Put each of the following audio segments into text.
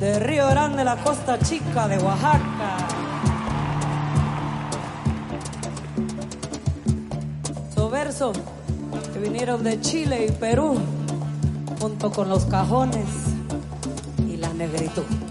de Río Grande, la costa chica de Oaxaca. Estos versos que vinieron de Chile y Perú, junto con los cajones Margarito.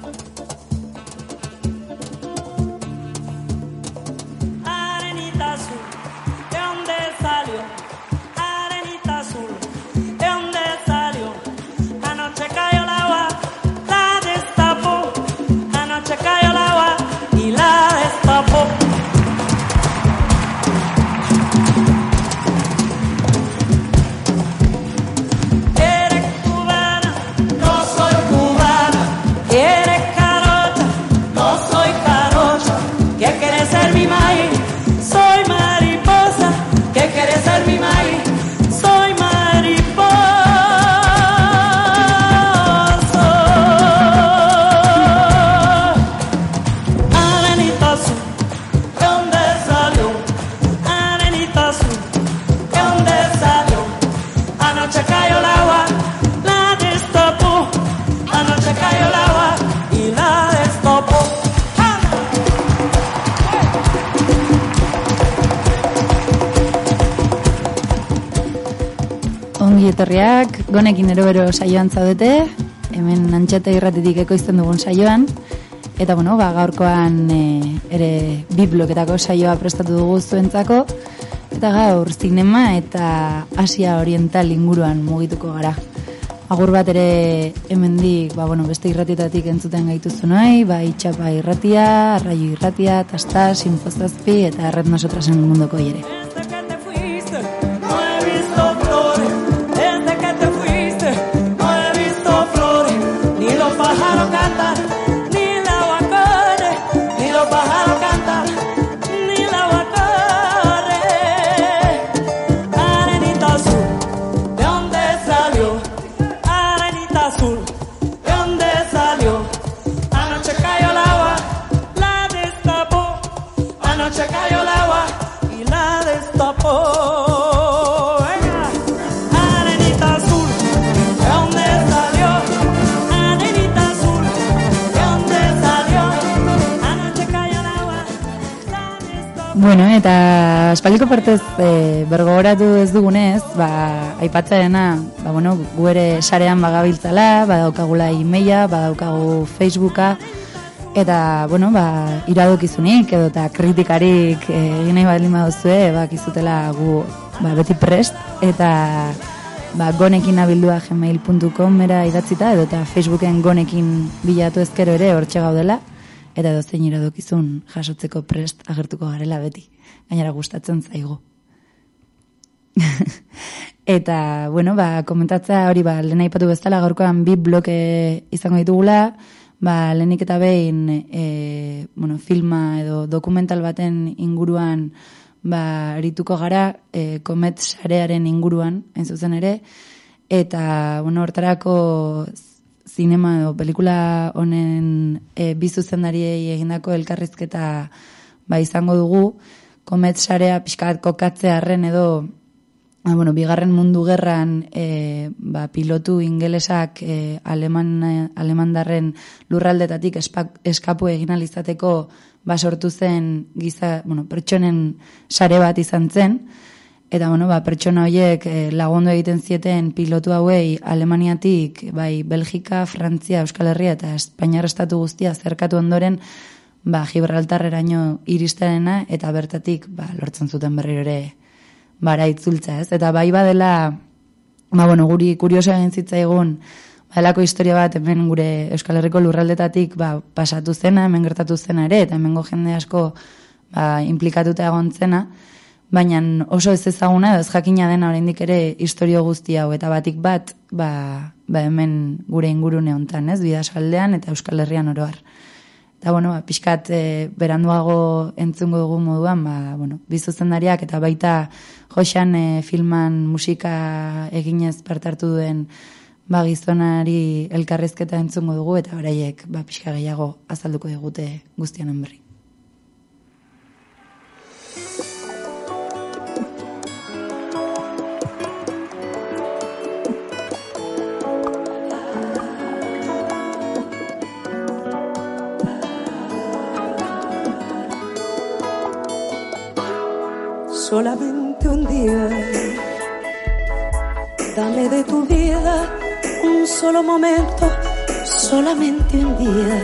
Gonekin erobero saioan zaudete, hemen antxeta irratitik ekoizten dugun saioan, eta bueno, ba, gaurkoan e, ere bi bloketako saioa prestatu dugu zuentzako, eta gaur zinema eta Asia Oriental inguruan mugituko gara. Agur bat ere hemendik, ba, bueno, beste irratietatik entzuten gaituzu nahi, ba, itxapa irratia, arraio irratia, tasta, sinfozazpi, eta erret nosotrasen munduko ere. Eta espaldiko partez e, bergogoratu ez dugunez, ba, aipatzaena, ba, bueno, gu ere sarean bagabiltzala, badaukagula e-maila, badaukagu Facebooka, eta, bueno, ba, iradokizunik edo eta kritikarik e, egin nahi baldin baduzue, ba, kizutela gu ba, beti prest, eta ba, gonekin abildua gmail.com era idatzita, edo eta Facebooken gonekin bilatu ezkero ere hortxe gaudela, eta dozein iradokizun jasotzeko prest agertuko garela beti. Gainera gustatzen zaigu. eta, bueno, ba, komentatzea hori, ba, lehen aipatu bezala gaurkoan bi bloke izango ditugula, ba, lehenik eta behin, e, bueno, filma edo dokumental baten inguruan, ba, erituko gara, e, komet sarearen inguruan, hain zuzen ere, eta, bueno, hortarako zinema edo pelikula honen e, bi zuzendariei egindako elkarrizketa ba, izango dugu, komet sarea pixkat kokatzearen edo Ah, bueno, bigarren mundu gerran e, ba, pilotu ingelesak e, aleman, alemandarren lurraldetatik eskapu egin alizateko ba, sortu zen giza, bueno, pertsonen sare bat izan zen, eta bueno, ba, pertsona horiek e, lagundu egiten zieten pilotu hauei Alemaniatik, bai, Belgika, Frantzia, Euskal Herria eta Espainiar estatu guztia zerkatu ondoren, ba, Gibraltarreraino iristenena eta bertatik ba, lortzen zuten berriro ere bara itzultza, ez? Eta bai badela, ba, bueno, guri kurioso egin zitzaigun, badalako historia bat hemen gure Euskal Herriko lurraldetatik ba, pasatu zena, hemen gertatu zena ere, eta hemengo jende asko ba, implikatuta egon zena, baina oso ez ezaguna ez jakina dena oraindik ere historio guzti hau, eta batik bat, ba, ba hemen gure ingurune hontan, ez? Bidasaldean eta Euskal Herrian oroar. Eta, bueno, ba, pixkat e, beranduago entzungo dugu moduan, ba, bueno, bizuzendariak eta baita joxan e, filman musika eginez partartu duen ba, gizonari elkarrezketa entzungo dugu, eta beraiek ba, pixka gehiago azalduko digute guztianen berri. Solamente un día. Dame de tu vida un solo momento, solamente un día.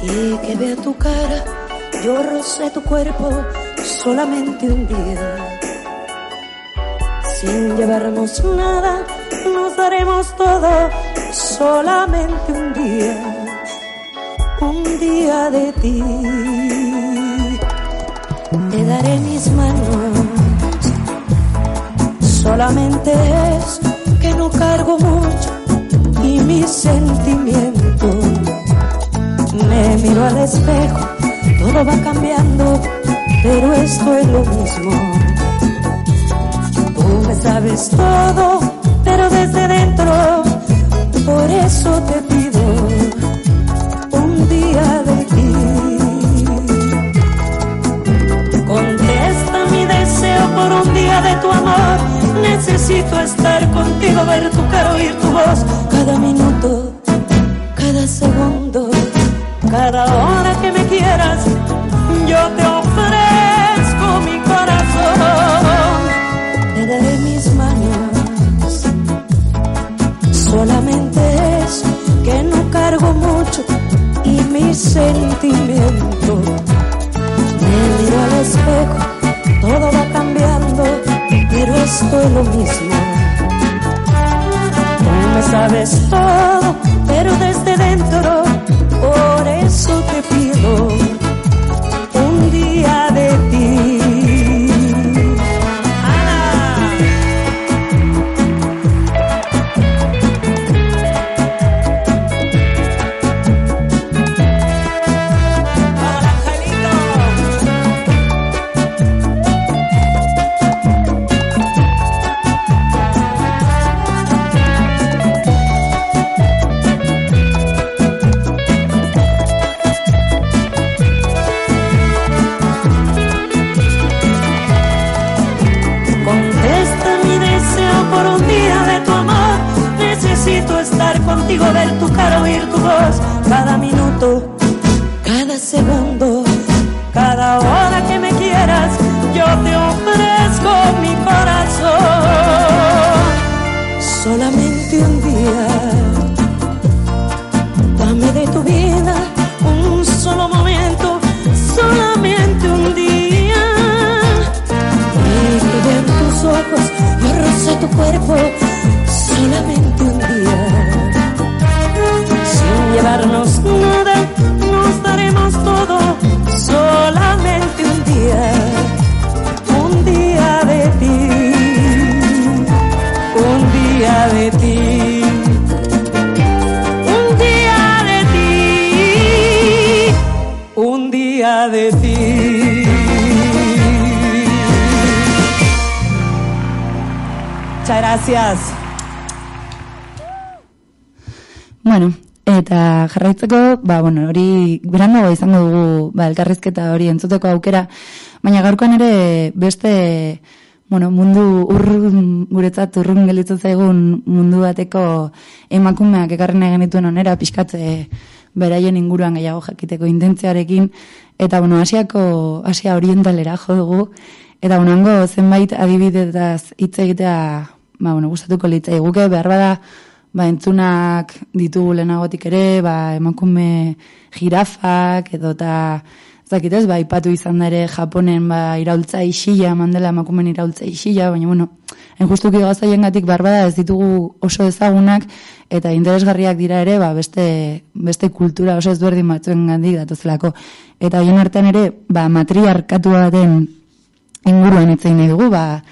Y que vea tu cara, yo rocé tu cuerpo, solamente un día. Sin llevarnos nada, nos daremos todo, solamente un día. Un día de ti daré mis manos. Solamente es que no cargo mucho y mis sentimientos. Me miro al espejo, todo va cambiando, pero esto es lo mismo. Tú me sabes todo, pero desde dentro, por eso te pido de tu amor. Necesito estar contigo, ver tu cara, oír tu voz. Cada minuto, cada segundo, cada hora que me quieras, yo te ofrezco mi corazón. Te daré mis manos. Solamente es que no cargo mucho y mis sentimientos. Me miro al espejo, lo mismo. Tú me sabes todo, pero desde dentro, jarraitzeko, ba, bueno, hori berandago izango dugu, ba, elkarrizketa hori entzuteko aukera, baina gaurkoan ere beste, bueno, mundu urrun, guretzat urrun gelitzu zaigun mundu bateko emakumeak ekarren egin dituen onera, pixkatze beraien inguruan gehiago jakiteko intentziarekin, eta, bueno, asiako, asia orientalera jo dugu, eta, bueno, hango zenbait adibidetaz hitz egitea, ba, bueno, gustatuko litzai guke, behar bada, ba, entzunak ditugu lehenagotik ere, ba, emakume jirafak edo eta zakitez, ba, ipatu izan da ere Japonen ba, iraultza isila, mandela emakumen iraultza isila, baina bueno, enjustuki gauzaien gatik barbada ez ditugu oso ezagunak eta interesgarriak dira ere, ba, beste, beste kultura oso ezberdin batzuen gandik datozelako. Eta hoien artean ere, ba, matriarkatu baten inguruan itzein nahi dugu, ba,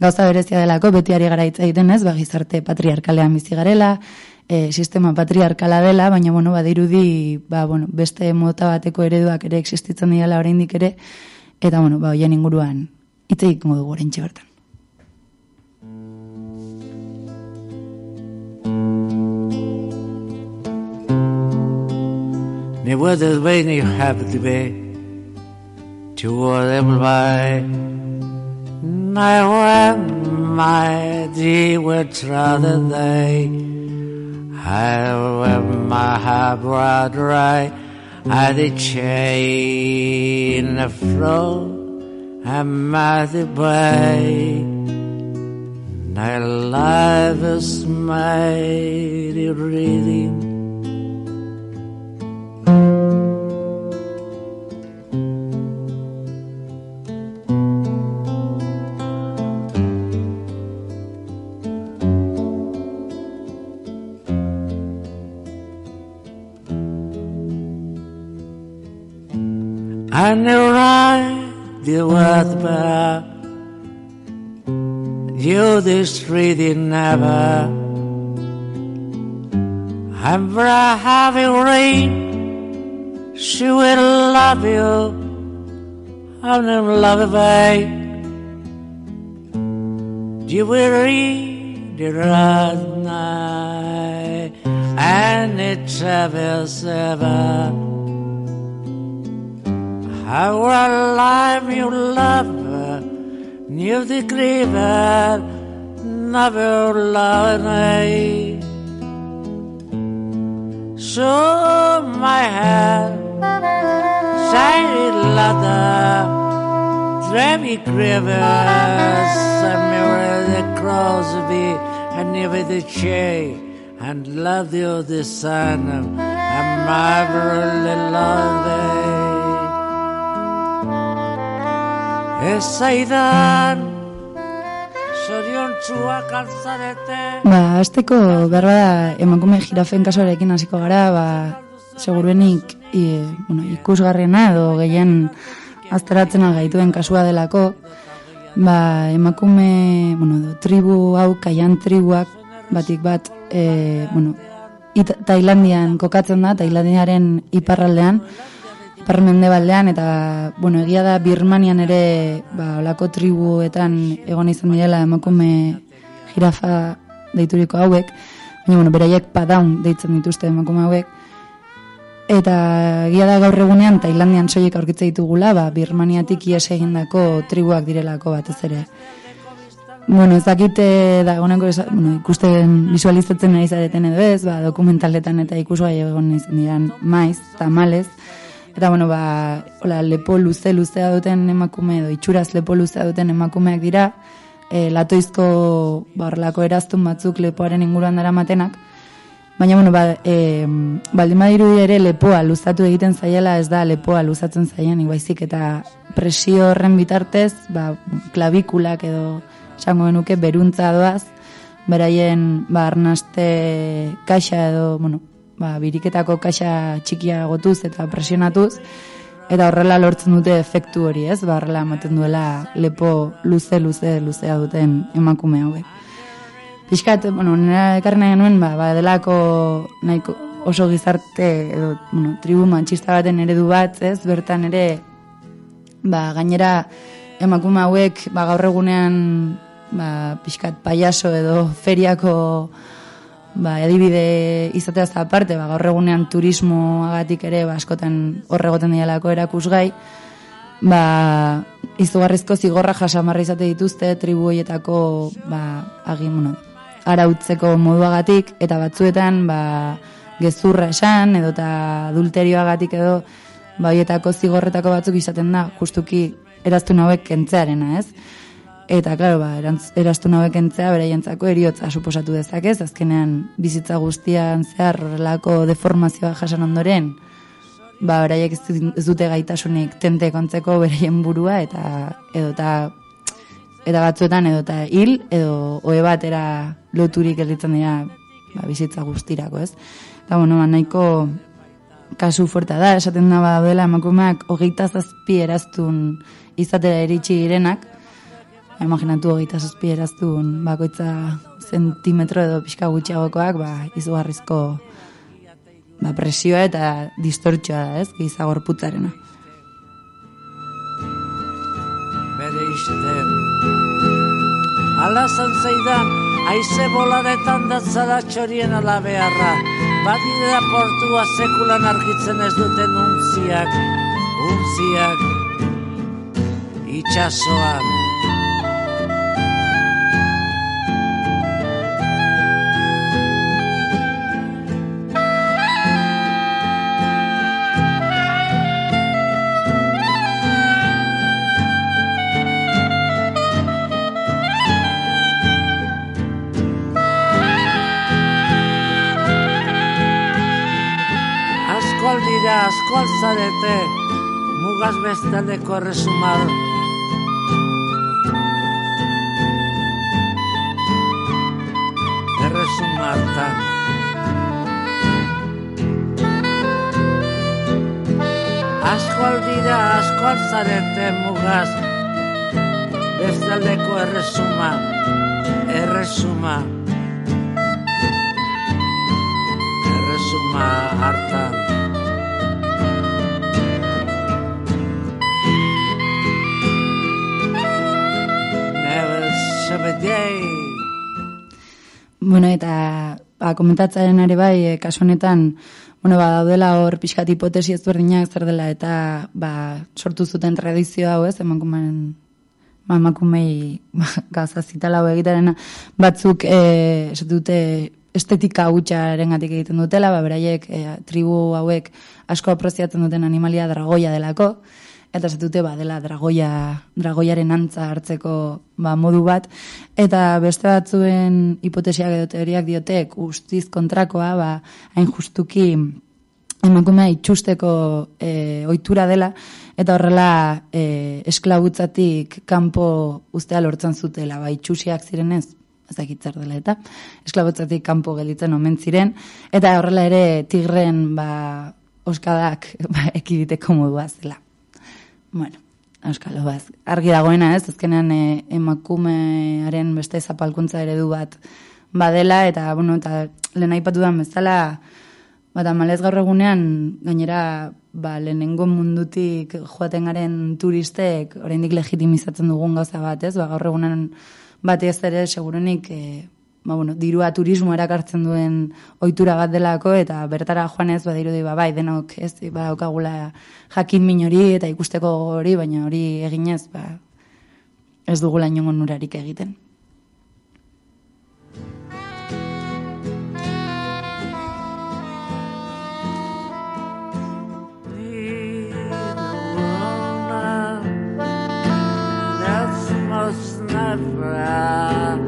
gauza berezia delako, beti ari gara hitz egiten ez, ba, gizarte patriarkalean bizi garela, e, sistema patriarkala dela, baina bueno, badirudi ba, bueno, beste mota bateko ereduak ere existitzen dira oraindik ere, eta bueno, ba, hoien inguruan hitz egingo dugu oraintxe bertan. Ni whether when you have to be to whatever by Now am my thee which rather they How my heart her brother I the chain the flow and I the bay Now life is made reading I knew right the word about you this reading never. I'm very having rain she will love you. I'm in love away you will read it right night. And it's ever ever How alive you love Near the river Never love me. So my head Shiny ladder Dreamy rivers A mirror that crosby And never the chain And love you the sun And marvelly love thee Ezaidan Sorion txua kaltzarete Ba, azteko berba da emakume jirafen kasuarekin hasiko gara, ba, seguruenik i, bueno, ikusgarriena edo gehien azteratzen gaituen kasua delako, ba, emakume, bueno, edo, tribu hau, kaian tribuak, batik bat, e, bueno, it, Tailandian kokatzen da, Tailandiaren iparraldean, iparmende baldean, eta, bueno, egia da Birmanian ere, ba, olako tribuetan egon izan direla emakume jirafa deituriko hauek, baina, bueno, beraiek padaun deitzen dituzte emakume hauek, eta egia da gaur egunean Tailandian soilik aurkitze ditugula, ba, Birmaniatik ies egindako tribuak direlako batez ere. Bueno, ez dakite da goneko bueno, ikusten visualizatzen nahi zareten edo ez, ba, dokumentaletan eta ikusgai egon izan diran maiz, tamales, Eta, bueno, ba, hola, lepo luze luzea duten emakume edo itxuraz lepo luzea duten emakumeak dira, e, latoizko barlako eraztun batzuk lepoaren inguruan dara matenak. Baina, bueno, ba, e, baldin badiru ere lepoa luzatu egiten zaiela ez da lepoa luzatzen zaien, ibaizik eta presio horren bitartez, ba, klabikulak edo esango genuke beruntza doaz, beraien ba, arnaste kaxa edo, bueno, ba, biriketako kaxa txikia gotuz eta presionatuz, eta horrela lortzen dute efektu hori, ez? Ba, horrela ematen duela lepo luze, luze, luzea duten emakume hauek. Piskat, bueno, nera ekarri nahi genuen, ba, ba, delako nahiko oso gizarte, edo, bueno, tribu mantxista baten eredu bat, ez? Bertan ere, ba, gainera emakume hauek, ba, gaur egunean, ba, pixkat paiaso edo feriako ba, adibide izateaz aparte, ba, gaur egunean turismoagatik ere ba, askotan horregoten dialako erakusgai, ba, izugarrizko zigorra jasamarra izate dituzte tribu hoietako ba, agin, bueno, arautzeko moduagatik, eta batzuetan ba, gezurra esan, edo eta adulterioagatik edo ba, hoietako zigorretako batzuk izaten da, justuki eraztu hauek kentzearena, ez? Eta, klaro, ba, erantz, eraztu hauek entzea, beraientzako eriotza suposatu dezakez, azkenean bizitza guztian zehar horrelako deformazioa jasan ondoren, ba, beraiek ez du- ez dute gaitasunik tente kontzeko beraien burua, eta edo eta eta batzuetan edo eta hil, edo oe batera loturik gelditzen dira ba, bizitza guztirako, ez? Eta, bueno, ba, nahiko kasu fuerta da, esaten da ba, dela emakumeak hogeita zazpi eraztun izatera iritsi direnak, imaginatu hogeita zazpi eraztun bakoitza zentimetro edo pixka gutxiagokoak, ba, izugarrizko ba, presioa eta distortxoa da, ez, giza gorputzarena. bere isten. Ala zan zeidan, aize bolaretan datzara txorien ala beharra. Badira portua sekulan argitzen ez duten untziak, untziak, itxasoan. Asko alzarete, mugaz bestaldeko erresumar. Erresumartan. Asko aldira, asko alzarete, mugaz bestaldeko erresuma. Erresuma. Erresuma hartan. Sabbaday. Bueno, eta ba, komentatzaren are bai, e, kasu honetan, bueno, ba, daudela hor pixkat hipotesi ezberdinak zer dela, eta ba, sortu zuten tradizio hau ez, emakumen ba, emakumei ba, gauza zitala batzuk e, esatu dute estetika hutxaren egiten dutela, ba, beraiek e, tribu hauek asko aproziatzen duten animalia dragoia delako, eta ez dute ba, dela dragoia, dragoiaren antza hartzeko ba, modu bat, eta beste batzuen hipotesiak edo teoriak diotek guztiz kontrakoa, ba, hain justuki emakumea itxusteko e, ohitura dela, eta horrela e, esklabutzatik kanpo ustea lortzen zutela, ba, itxusiak zirenez, ez dakit zer dela eta esklabutzatik kanpo gelitzen omen ziren, eta horrela ere tigren ba, oskadak ba, ekiditeko modua zela. Bueno, Euskalo, baz, argi dagoena ez, azkenean e, emakumearen beste zapalkuntza eredu bat badela, eta, bueno, eta lehen aipatu da bezala, bat amalez gaur egunean, gainera, ba, lehenengo mundutik joaten garen turistek, oraindik legitimizatzen dugun gauza bat, ez, ba, gaur egunean batez ere, segurenik, e, ba, bueno, dirua turismo erakartzen duen ohitura bat delako eta bertara joanez badirudi ba bai denok ez ba daukagula jakin min hori eta ikusteko hori baina hori eginez ba ez dugula inongo nurarik egiten. Cloud, Anilla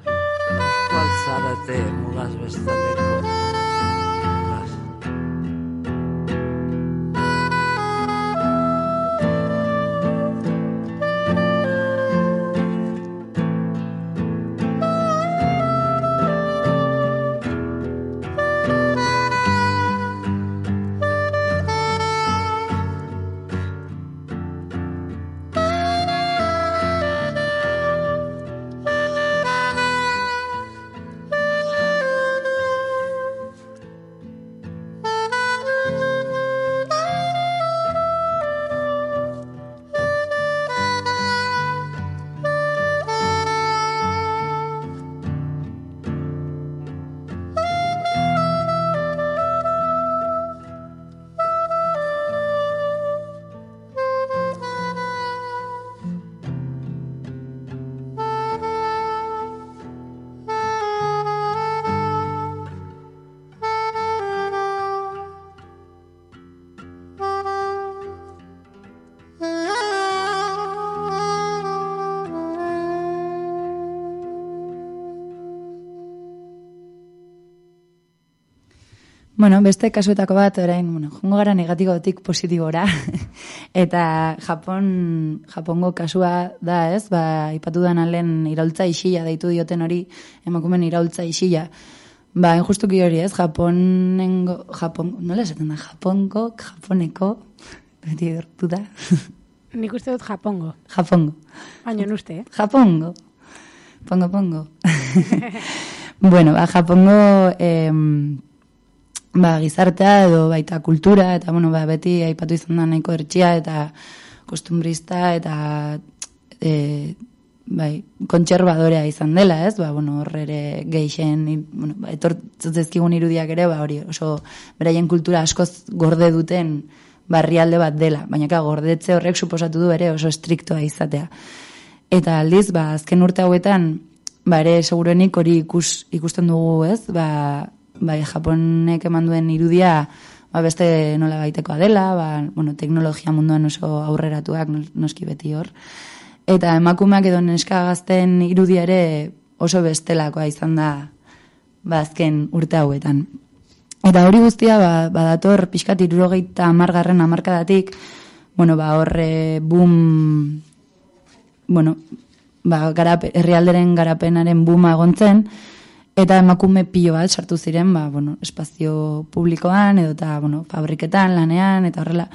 Navio, and they will Bueno, beste kasuetako bat, orain, bueno, jongo gara negatibotik positibora, eta Japon, Japongo kasua da, ez, ba, ipatu da alen iraultza isila, deitu dioten hori, emakumen iraultza isila, Ba, injustuki hori ez, Japonengo, Japon, nola esaten da, Japongo, Japoneko, beti gertu da, Nik uste dut Japongo. Japongo. Baina uste, eh? Japongo. Pongo, pongo. bueno, ba, Japongo em, ba, gizartea edo baita kultura, eta bueno, ba, beti aipatu izan da nahiko ertxia eta kostumbrista eta e, bai, kontserbadorea izan dela, ez? Ba, bueno, hor ere geixen, bueno, ba, etortzezkigun irudiak ere, ba, hori oso beraien kultura askoz gorde duten barrialde bat dela, baina ka, gordetze horrek suposatu du ere oso estriktoa izatea. Eta aldiz, ba, azken urte hauetan, ba, ere segurenik hori ikus, ikusten dugu, ez? Ba, bai, Japonek eman duen irudia, ba, beste nola baitekoa dela, ba, bueno, teknologia munduan oso aurreratuak nos- noski beti hor. Eta emakumeak edo neska gazten irudia ere oso bestelakoa izan da, ba, azken urte hauetan. Eta hori guztia, ba, badator pixkat irurogeita amargarren amarkadatik, bueno, ba, horre boom bueno, ba, garape, herrialderen garapenaren buma egontzen, eta emakume pilo bat sartu ziren, ba, bueno, espazio publikoan, edo eta, bueno, fabriketan, lanean, eta horrela.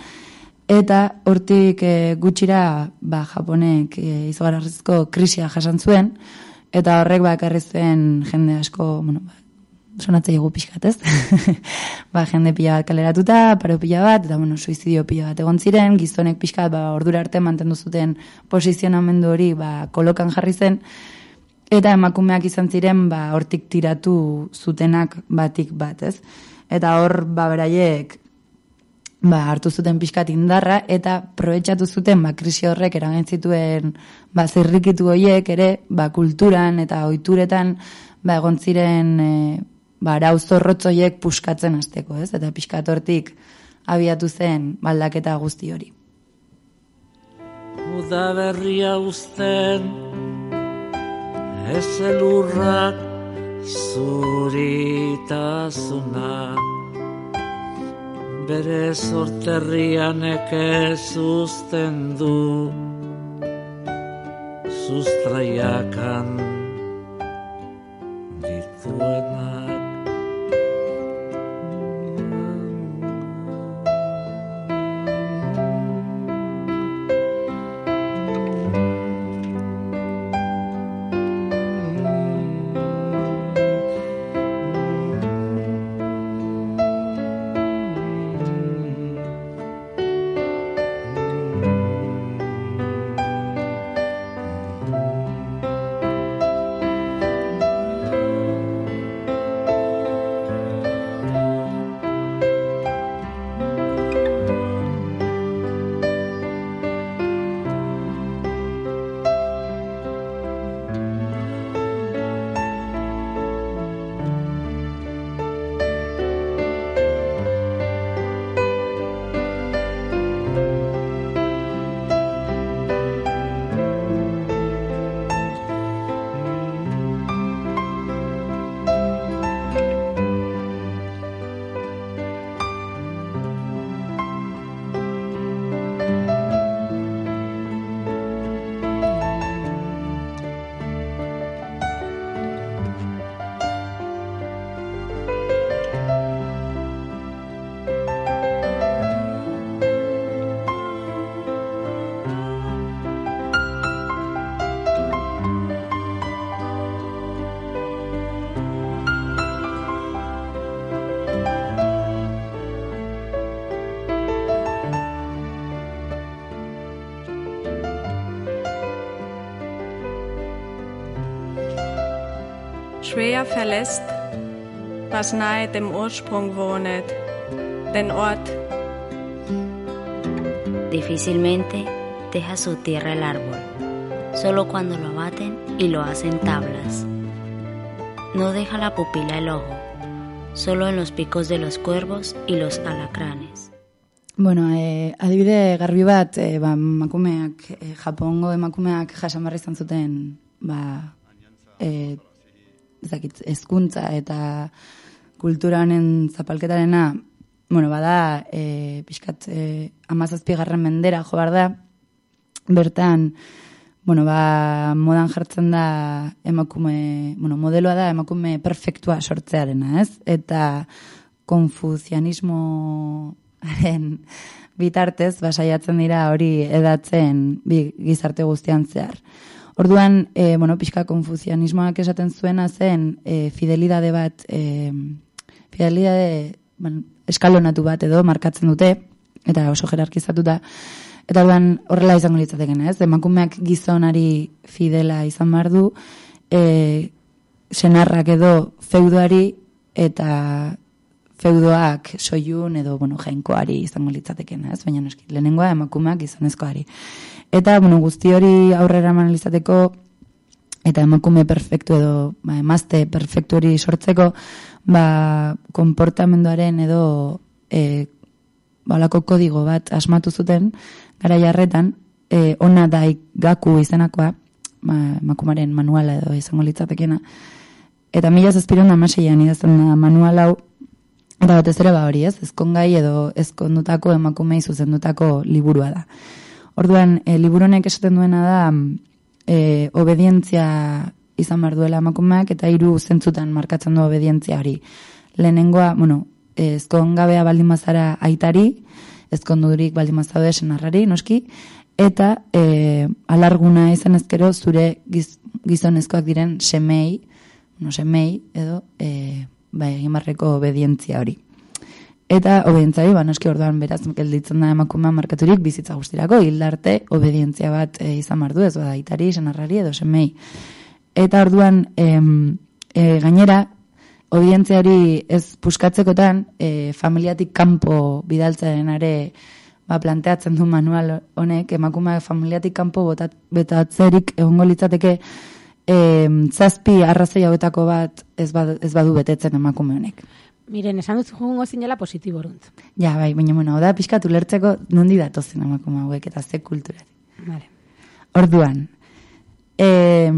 Eta hortik e, gutxira, ba, Japonek e, izugarrizko krisia jasan zuen, eta horrek ba, ekarri zuen jende asko, bueno, ba, sonatzei egu pixkat, ez? ba, jende pila bat kaleratuta, paro pila bat, eta, bueno, suizidio pila bat egon ziren, gizonek pixkat, ba, ordura arte mantendu zuten posizionamendu hori, ba, kolokan jarri zen, eta emakumeak izan ziren, ba, hortik tiratu zutenak batik bat, ez? Eta hor, ba, beraiek, ba, hartu zuten pixkat indarra, eta probetxatu zuten, ba, krisi horrek eragin zituen, ba, zirrikitu horiek ere, ba, kulturan eta ohituretan ba, egon ziren, e, ba, arau zorrotzoiek puskatzen hasteko, ez? Eta pixkat hortik abiatu zen baldaketa guzti hori. Uda berria uzten Ez elurrak zuritasuna. Bere sorterrian uzten du Sustraiakan Schwer verlässt, was nahe dem Ursprung wohnet, den Ort, Difícilmente deja su tierra el árbol, solo cuando lo abaten y lo hacen tablas. No deja la pupila el ojo, solo en los picos de los cuervos y los alacranes. Bueno, e, adibide garbi bat, e, ba, emakumeak, e, Japongo emakumeak izan zuten, ba, e, ez dakit, hezkuntza eta kultura honen zapalketarena, bueno, bada, e, pixkat, e, amazazpigarren mendera, jo da, bertan, bueno, ba, modan jartzen da emakume, bueno, modeloa da emakume perfektua sortzearena, ez? Eta konfuzianismoaren bitartez, basaiatzen dira hori edatzen bi gizarte guztian zehar. Orduan, e, bueno, pixka konfuzianismoak esaten zuena zen e, fidelidade bat, e, fidelidade bueno, eskalonatu bat edo markatzen dute, eta oso jerarkizatuta, eta orduan horrela izango litzateken, ez? Emakumeak gizonari fidela izan behar du, e, senarrak edo feudoari eta feudoak soilun edo bueno, jainkoari izango litzateken, ez? Baina noski, lehenengoa emakumeak gizonezkoari. Eta, bueno, guzti hori aurrera eman izateko eta emakume perfektu edo ba, emazte perfektu hori sortzeko, ba, konportamenduaren edo e, balako kodigo bat asmatu zuten, gara jarretan, e, ona da gaku izenakoa, ba, emakumaren manuala edo izango litzatekena, eta mila zazpiron da maseian idazten da manual hau, eta batez ere ba hori ez, ezkongai edo ezkondutako emakumei zuzendutako liburua da. Orduan, e, liburonek esaten duena da, e, obedientzia izan behar duela emakumeak, eta hiru zentzutan markatzen du obedientzia hori. Lehenengoa, bueno, ezkongabea baldin bazara aitari, ezkondurik baldin mazaude senarrari, noski, eta e, alarguna izan ezkero zure giz, gizonezkoak diren semei, no semei, edo, e, ba, egin obedientzia hori. Eta obedientzia ba, noski orduan beraz, gelditzen da emakumea markaturik bizitza guztirako, hildarte obedientzia bat e, izan mardu, ez bada, itari, senarrari, edo semei. Eta orduan, em, e, gainera, obedientziari ez puskatzekotan, e, familiatik kanpo bidaltzaren are ba, planteatzen du manual honek, emakume familiatik kanpo botat, betatzerik egongo litzateke e, zazpi arrazoi hauetako bat ez, bad, ez badu betetzen emakume honek. Miren, esan dut jugungo zinela positibo oruntz. Ja, bai, baina, bueno, da pixkatu lertzeko nondi datozen emakume hauek eta ze kulturat. Vale. Orduan, e,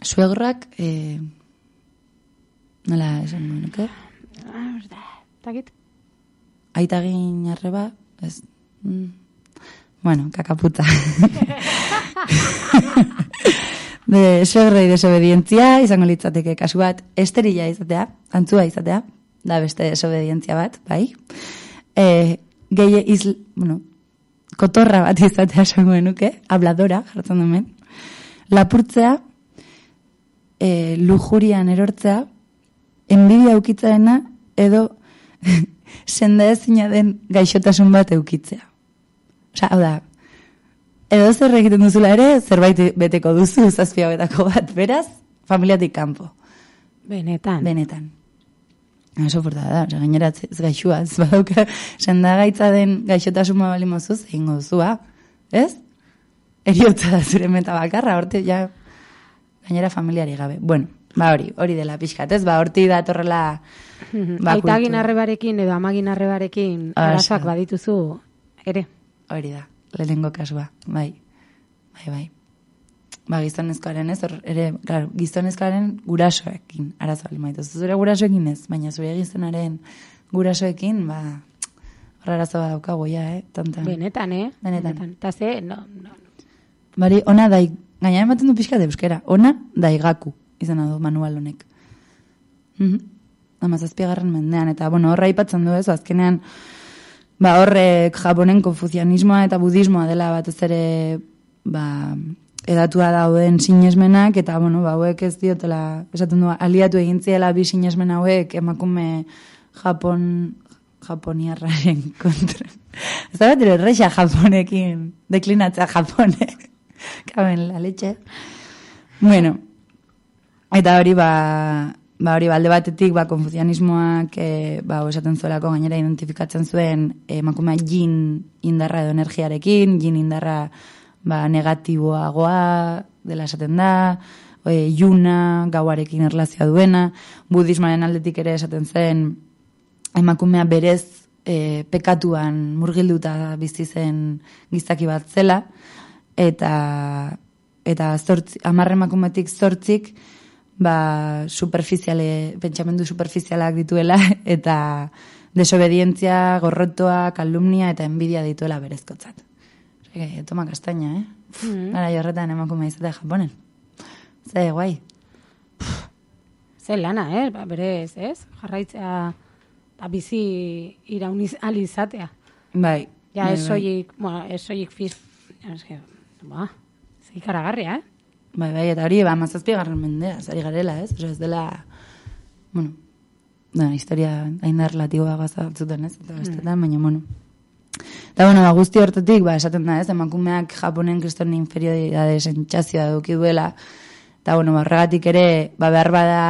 suegrak, e, nola esan nuen, nuke? Takit? Aitagin arreba, ez, mm, bueno, kakaputa. de suegra y desobedientzia, izango litzateke kasu bat, esterila izatea, antzua izatea, da beste desobedientzia bat, bai? E, gehi izl, bueno, kotorra bat izatea esango nuke, habladora, jartzen dumen, lapurtzea, e, lujurian erortzea, enbidia ukitzaena, edo senda ezina den gaixotasun bat eukitzea. Osa, hau da, edo zer egiten duzula ere, zerbait beteko duzu zazpi hauetako bat, beraz, familiatik kanpo. Benetan. Benetan. Oso porta da, oza, gainera ez gaixua, ez badauka, sendagaitza den gaixotasun bali mozuz, egingo duzua, ez? Eriotza da zure meta bakarra, horte ja, gainera familiari gabe. Bueno, ba hori, hori dela pixkat, ez? Ba, horti datorrela... Ba, Aitagin kultura. arrebarekin edo amagin arrebarekin Ah, arazoak badituzu, ere. Hori da, lehenengo kasua, bai, bai, bai. Ba, gizonezkoaren ez, hor, ere, claro, gizonezkoaren gurasoekin, arazo bali maitu. Zure gurasoekin ez, baina zure gizonaren gurasoekin, ba, hor arazo bat daukagu, ja, eh, tontan. Benetan, eh? Benetan. Ta ze, no, no. Bari, ona dai, gaina ematen du pixka de euskera, ona daigaku, izan du manual honek. Mm Amazazpigarren mendean, eta, bueno, horra aipatzen du ez, azkenean, ba, horrek japonen konfuzianismoa eta budismoa dela batez ere, ba, edatua dauden sinesmenak, eta, bueno, ba, hauek ez diotela, esaten du, aliatu egin ziela bi sinesmen hauek emakume Japon, japoniarraren kontra. Ez da bat ere erreixa japonekin, deklinatzea japonek. Kaben la leche. Bueno, eta hori ba, ba hori balde batetik ba konfuzianismoak e, ba esaten zuelako gainera identifikatzen zuen emakumea jin indarra edo energiarekin, jin indarra ba negatiboagoa dela esaten da, e, juna gauarekin erlazioa duena, budismaren aldetik ere esaten zen emakumea berez e, pekatuan murgilduta bizi zen gizaki bat zela eta eta zortzi, amarre emakumetik zortzik ba, superficiale, pentsamendu superficialak dituela eta desobedientzia, gorrotoa, kalumnia eta enbidia dituela berezkotzat. E, toma kastaina, eh? Mm. Gara jorretan emakume izatea Japonen. Ze, guai. Ze lana, eh? Ba, berez, ez? Jarraitzea eta bizi irauniz alizatea. Bai. Ja, bai, ez bai. soilik, bueno, ez soilik fiz... Ez que, ba, ze ikaragarria, eh? Bai, bai, eta hori, ba, mazazpi garren mendea, zari garela, ez? Oso ez dela, bueno, da, historia hain da relatiboa gazatzuten, ez? Eta bestetan, baina, bueno. Eta, bueno, ba, guzti hortatik, ba, esaten da, ez? Emakumeak Japonen kriston inferioridade sentsazioa duki duela, eta, bueno, ba, horregatik ere, ba, behar bada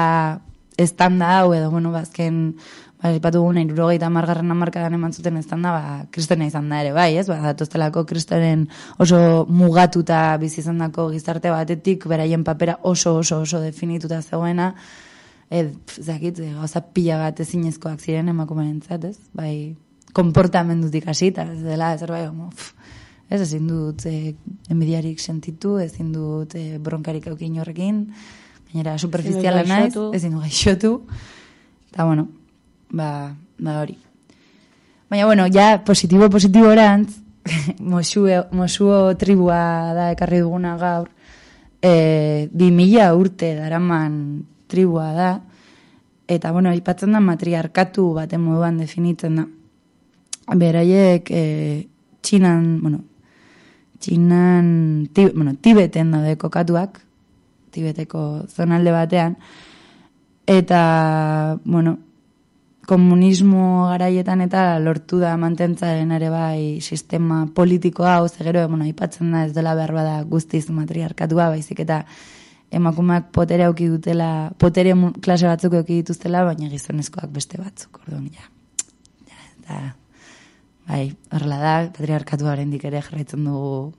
estanda hau, edo, bueno, bazken, ba, ipatu guna, irurogeita margarren amarkadan eman zuten estanda, ba, kristona izan da ere, bai, ez? Ba, datoztelako kristoren oso mugatuta bizi izan dako gizarte batetik, beraien papera oso, oso, oso definituta zegoena, ed, zakit, gauza pila bat ezinezkoak ziren emakumeentzat, ez? Bai, konportamendutik hasita, ez dela, bai, como, pff, ez ezin dut e, enbidiarik sentitu, ezin dut e, bronkarik eukin horrekin, gainera superficiala naiz, ezin dut gaixotu, eta bueno, ba, ba hori. Baina, bueno, ja, positibo, positibo orantz, Mosuo, Mosuo tribua da ekarri duguna gaur, e, bi mila urte daraman tribua da, eta, bueno, aipatzen da matriarkatu baten moduan definitzen da. Beraiek, e, txinan, bueno, txinan, ti, bueno, tibeten daude kokatuak, tibeteko zonalde batean, eta, bueno, komunismo garaietan eta lortu da mantentzaren ere bai sistema politiko hau, ze gero, bueno, aipatzen da ez dela behar bada guztiz matriarkatua, baizik eta emakumeak potere auki dutela, potere klase batzuk auki dituztela, baina gizonezkoak beste batzuk, orduan, ja. ja eta, bai, horrela da, patriarkatua oraindik ere jarraitzen dugu,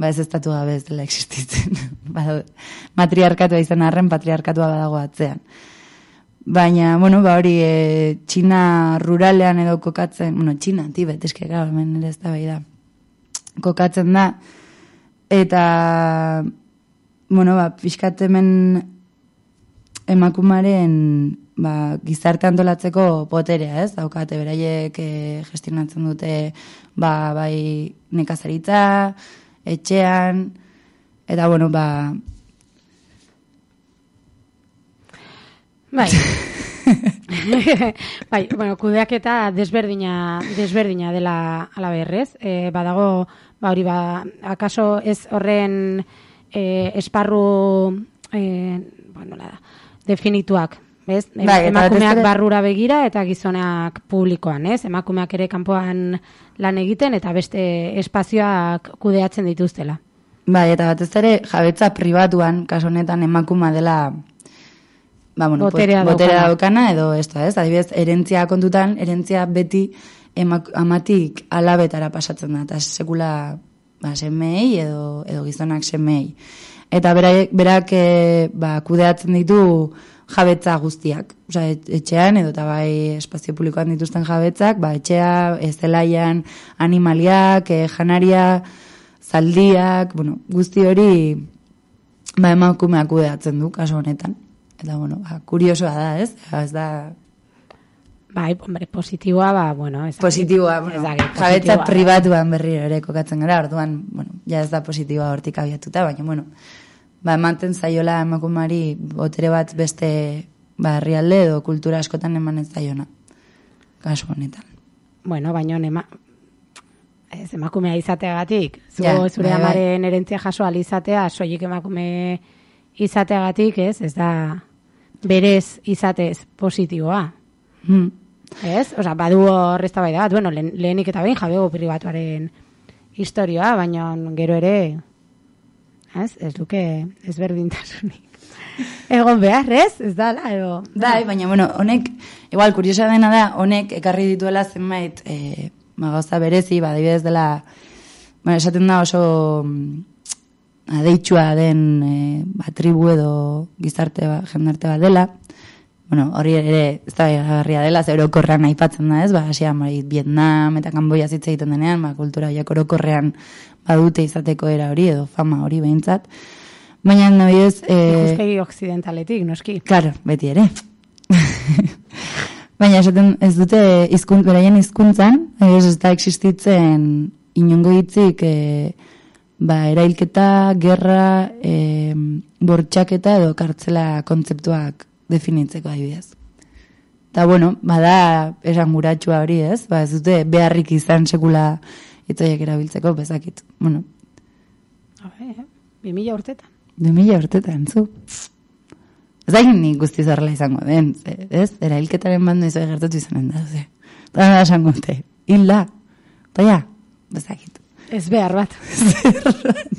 ba ez estatu gabe ez dela existitzen. ba, matriarkatua izan arren, patriarkatua badago atzean. Baina, bueno, ba hori, e, Txina ruralean edo kokatzen, bueno, Txina, Tibet, eske, gara, hemen ere ez da bai da, kokatzen da, eta, bueno, ba, pixkat hemen emakumaren ba, gizarte antolatzeko poterea, ez? Daukate, beraiek e, gestionatzen dute, ba, bai, nekazaritza, etxean, eta, bueno, ba, Bai. bai, bueno, kudeaketa desberdina, desberdina dela ala berrez. E, badago, ba hori ba, akaso ez horren e, esparru e, bueno, la, definituak, ez? Bai, Emakumeak ere- barrura begira eta gizonak publikoan, ez? Emakumeak ere kanpoan lan egiten eta beste espazioak kudeatzen dituztela. Bai, eta batez ere jabetza pribatuan, kaso honetan emakuma dela ba, bueno, Boterea pues, boterea daukana. edo esto, ez? Adibidez, erentzia kontutan, erentzia beti emak, amatik alabetara pasatzen da, eta sekula ba, semei edo, edo gizonak semei. Eta berak, berak e, ba, kudeatzen ditu jabetza guztiak. Osa, et- etxean edo eta bai espazio publikoan dituzten jabetzak, ba, etxea, ez zelaian, animaliak, e, janaria, zaldiak, bueno, guzti hori ba, emakumeak kudeatzen du, kaso honetan. Eta, bueno, ba, kuriosoa da, ez? Ba, Ez da Bai, hombre, positiboa, ba, bueno, ez dakit. positiboa, bueno, jabetza pribatuan berriro ere kokatzen gara, orduan, bueno, ja ez da positiboa hortik abiatuta, baina, bueno, ba, emanten zaiola emakumari botere bat beste ba, herrialde edo kultura askotan eman ez zaiona, kasu honetan. Bueno, baino ema, ez emakumea izateagatik, zu Ja, zure bai, bai. amaren erentzia jaso ahal izatea, soilik emakume izateagatik, ez, ez da berez izatez positiboa. Hmm. Ez? Osa, badu horrezta bai da, bueno, lehen, lehenik eta behin jabego pribatuaren historioa, baina gero ere, ez, ez duke ezberdintasunik. Egon behar, ez? Ez da, edo... Bai, baina, bueno, honek, igual, kuriosa dena da, honek ekarri dituela zenbait, e, ba, gauza berezi, ba, adibidez dela, bueno, esaten da oso mm, adeitsua den e, ba, tribu edo gizarte ba, jendarte bat dela, bueno, hori ere ez da garria dela, ze orokorrean aipatzen da, ez, ba, Asia, bai, Vietnam eta Kamboia zitza egiten denean, ba, kultura horiek orokorrean badute izateko era hori edo fama hori behintzat. Baina, nabidez, e, Ikuspegi okzidentaletik, noski. Claro, beti ere. Baina esaten ez dute izkunt, beraien hizkuntzan, ez ez da existitzen inongo hitzik e, ba, erailketa, gerra, e, bortxaketa edo kartzela kontzeptuak definitzeko adibidez. Eta bueno, bada esan guratxua hori ez, ba, ez dute beharrik izan sekula itoiak erabiltzeko, bezakit. Bueno, Bi mila urtetan. du mila urtetan, zu. Ez da nik guztiz horrela izango den, ze, ez? Erailketaren bandu izoi gertatu izanen da, ze. Eta da esango te, hilda, eta ja, bezakit. Ez behar bat.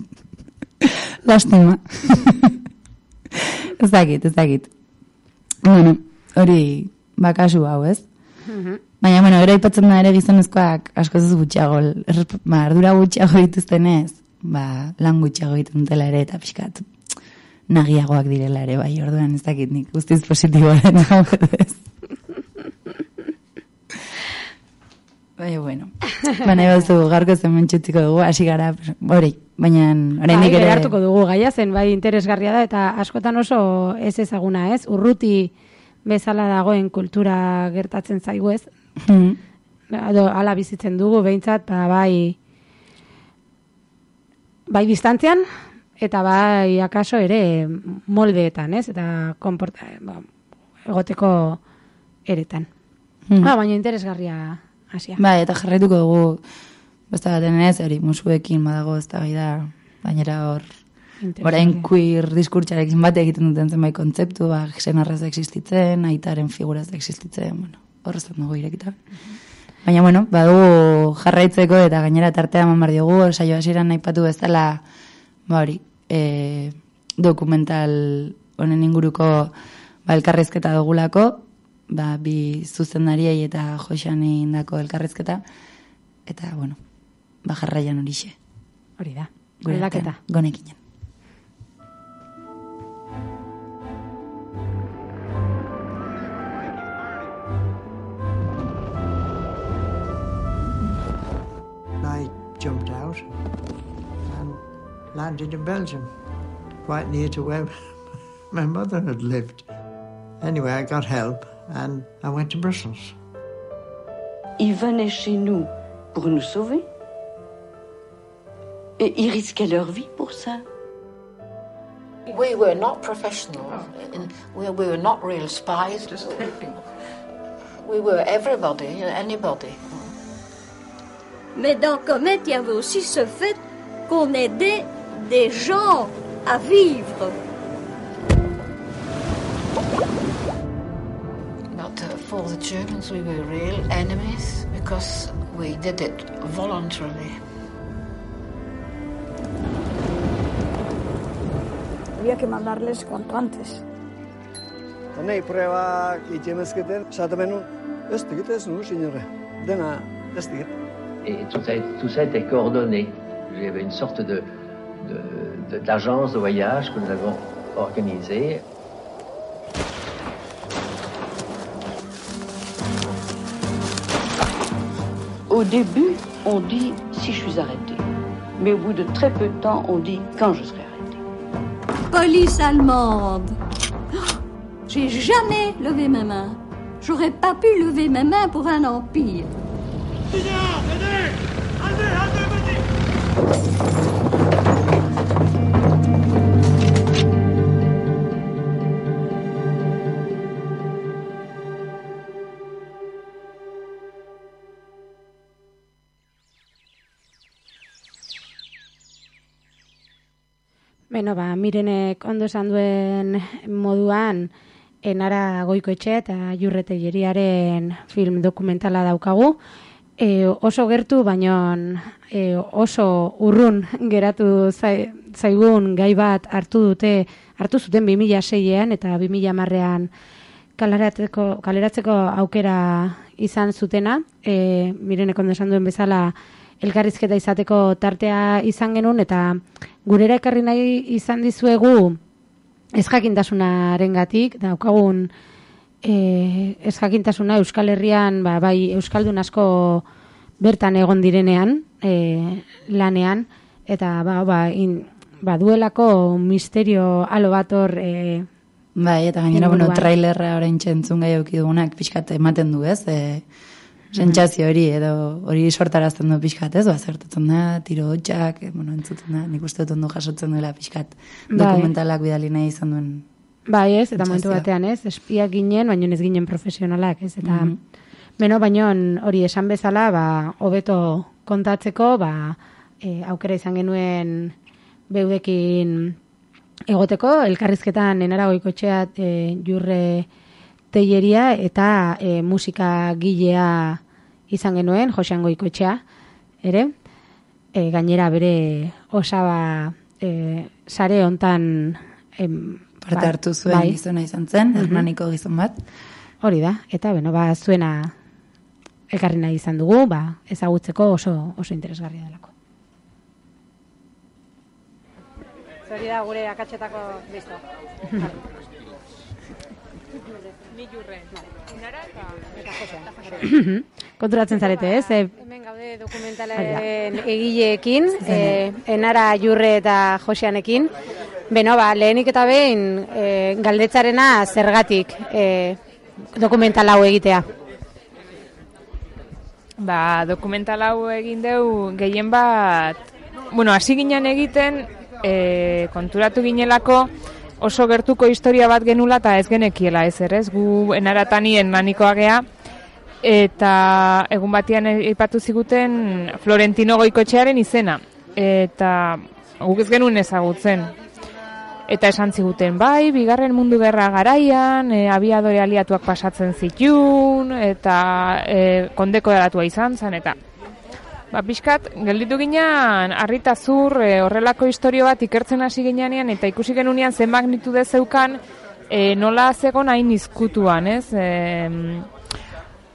Lastima. ez dakit, ez dakit. Bueno, hori bakasu hau, ez? Baina, bueno, gero aipatzen da ere gizonezkoak asko ez gutxiago, er, ba, ardura gutxiago dituztenez, ba, lan gutxiago egiten dutela ere, eta pixkat, nagiagoak direla ere, bai, orduan ez dakit nik guztiz positiboaren hau ez. Bai, bueno. Baina bazu, gaurko zen txutziko dugu, hasi gara, hori, baina Bai, oraindik ere... hartuko dugu gaia zen, bai interesgarria da, eta askotan oso ez ezaguna, ez? Urruti bezala dagoen kultura gertatzen zaigu, ez? Hmm. Edo, ala bizitzen dugu, behintzat, ba, bai, bai distantzian, eta bai akaso ere moldeetan, ez? Eta konporta, ba, egoteko eretan. Hmm. Ba, baina interesgarria hasia. Bai, eta jarraituko dugu beste baten ez, hori musuekin badago ez da da, gainera hor, orain queer diskurtsarekin bate egiten duten zenbait kontzeptu, ba, senarraz existitzen, aitaren figuraz existitzen, bueno, horrezan dugu irekita. Baina, bueno, badugu jarraitzeko eta gainera tartea eman behar diogu, saio hasieran aipatu bezala, ba hori, e, dokumental honen inguruko ba, elkarrizketa dugulako, ba, bi zuzendariei eta joxani indako elkarrizketa, eta, bueno, ba, jarraian horixe. Hori da. Gure artean, Gonekinen. Jumped out and landed in Belgium, quite near to where my mother had lived. Anyway, I got help and I went to Brussels. Ils venaient chez nous pour nous sauver. Et ils risquaient leur vie pour ça. We were not professional. In, we, we were not real spies. we were everybody, anybody. Mais dans Comet, il y avait aussi ce fait qu'on aidait des gens à vivre. But uh, for the Germans, we were real enemies because we did it voluntarily. Había que mandarles cuanto antes. Nahi pruebak itxemezketen, esaten benun, ez digit ez nu, signore. Dena, ez digit. Et tout ça, tout ça était coordonné. Il y avait une sorte de, de- de- d'agence de, voyage que nous avons organisée. Au début, on dit si je suis arrêté. Mais au bout de très peu de temps, on dit quand je serai arrêté. Police allemande. Oh, J'ai jamais levé mes mains. J'aurais pas pu lever mes mains pour un empire. Beno, ba, mirenek ondo esan duen moduan, enara goikoetxe eta jurretelleriaren film dokumentala daukagu. E, oso gertu, baino e, oso urrun geratu zai, zaigun gai bat hartu dute, hartu zuten 2006an eta 2010ean kaleratzeko, kaleratzeko aukera izan zutena. E, mirenek ondo esan duen bezala, elkarrizketa izateko tartea izan genuen eta gurera ekarri nahi izan dizuegu ezjakintasunaren daukagun e, ezjakintasuna Euskal Herrian ba, bai Euskaldun asko bertan egon direnean e, lanean eta ba, ba, in, ba, duelako misterio alo bat hor e, Bai, eta gainera, bueno, trailerra orain txentzun gai dugunak pixkat ematen du, ez? E, sentsazio hori edo hori sortarazten du pixkat, ez? Ba, zertatzen da, tiro hotxak, eh, bueno, entzuten da, nik uste dut ondo jasotzen duela pixkat Bai. dokumentalak bidali nahi izan duen. Bai, ez, eta momentu batean, ez, espiak ginen, baino ez ginen profesionalak, ez, eta Mhm. beno, baino hori esan bezala, ba, hobeto kontatzeko, ba, e, aukera izan genuen beudekin egoteko, elkarrizketan enara goikotxeat e, jurre teieria eta e, musika gilea izan genuen, Josean goikoetxea, ere, e, gainera bere osaba e, sare hontan em, Parte ba- hartu zuen bai. gizona izan zen, Mhm. Hernaniko gizon bat. Hori da, eta beno, ba, zuena elkarri nahi izan dugu, ba, ezagutzeko oso, oso interesgarria delako. Hori da gure akatxetako listo. Ni jurre. Inara eta... Konturatzen zarete, ez? E, Hemen gaude dokumentalaren egileekin, e, enara jurre eta joseanekin. Beno, ba, lehenik eta behin e, galdetzarena zergatik e, dokumental hau egitea. Ba, dokumental hau egin deu gehien bat, bueno, hasi ginen egiten, e, konturatu ginelako oso gertuko historia bat genula eta ez genekiela ez ere, ez gu enaratanien manikoa gea, eta egun batian aipatu ziguten Florentino Goikotxearen izena, eta guk ez genuen ezagutzen. Eta esan ziguten, bai, bigarren mundu gerra garaian, e, abiadore aliatuak pasatzen zitun, eta e, kondeko daratua izan zen, eta ba, pixkat, gelditu ginean, harrita zur, e, horrelako historio bat ikertzen hasi ginean, eta ikusi genunean zen magnitude zeukan, e, nola zegon hain izkutuan, ez? E,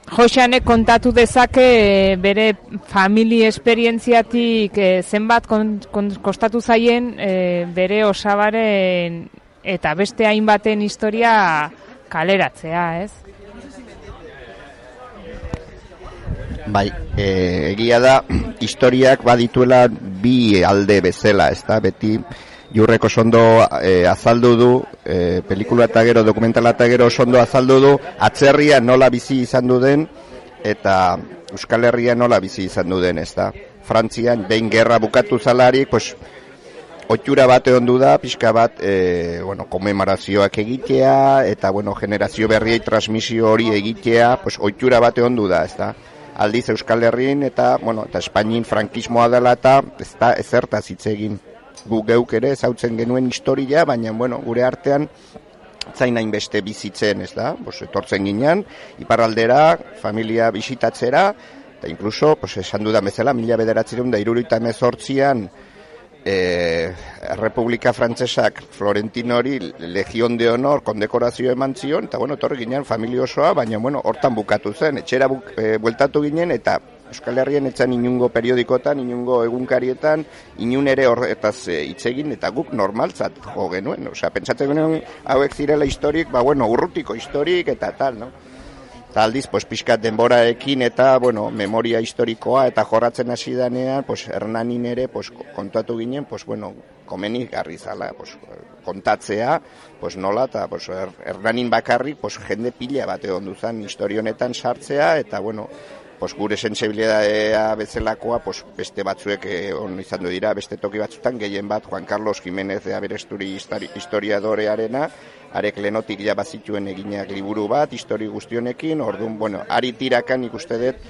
Joseanek kontatu dezake e, bere famili esperientziatik e, zenbat kostatu zaien e, bere osabaren eta beste hainbaten historia kaleratzea, ez? Bai, e, egia da, historiak badituela bi alde bezala, ez da, beti jurreko sondo e, azaldu du, e, pelikula eta gero, dokumentala eta gero sondo azaldu du, atzerria nola bizi izan du den, eta Euskal Herria nola bizi izan du den, ez da. Frantzian, behin gerra bukatu zalarik, pues, Oitura bat egon du da, pixka bat, e, bueno, komemorazioak egitea, eta, bueno, generazio berriei transmisio hori egitea, pues, oitura bat egon du da, ez da. Aldiz Euskal Herrin eta, bueno, eta Espainin frankismoa dela eta ez da ezertaz hitz egin gu geuk ere ezautzen genuen historia, baina, bueno, gure artean zain hainbeste bizitzen, ez da, Bos, etortzen ginen, iparraldera, familia bisitatzera, eta inkluso, pues, esan dudan bezala, mila bederatzerun da iruruita emezortzian, e, Republika Frantsesak Florentino hori Legion de Honor kondekorazio eman zion, eta bueno, torri ginen familia osoa, baina bueno, hortan bukatu zen, etxera buk, e, bueltatu ginen, eta Euskal Herrian etzan inungo periodikotan, inungo egunkarietan, inun ere horretaz e, hitz egin, eta guk normaltzat jo genuen, osea, pentsatzen genuen hauek zirela historik, ba bueno, urrutiko historik eta tal, no? Eta aldiz, pues, pixkat denboraekin eta, bueno, memoria historikoa eta jorratzen hasi danean, pues, Hernanin ere, pues, kontatu ginen, pues, bueno, komeni garri zala, pues, kontatzea, pues, nola, eta, pues, her, Hernanin bakarrik, pues, jende pila bat egon duzan historionetan sartzea, eta, bueno, pues, gure sensibilidadea bezalakoa, pues, beste batzuek eh, on izan du dira, beste toki batzutan, gehien bat, Juan Carlos Jiménez de Aberesturi histori- historiadorearena, arek lenotik ja bazituen eginak liburu bat, histori guztionekin, orduan, bueno, ari tirakan ikuste dut,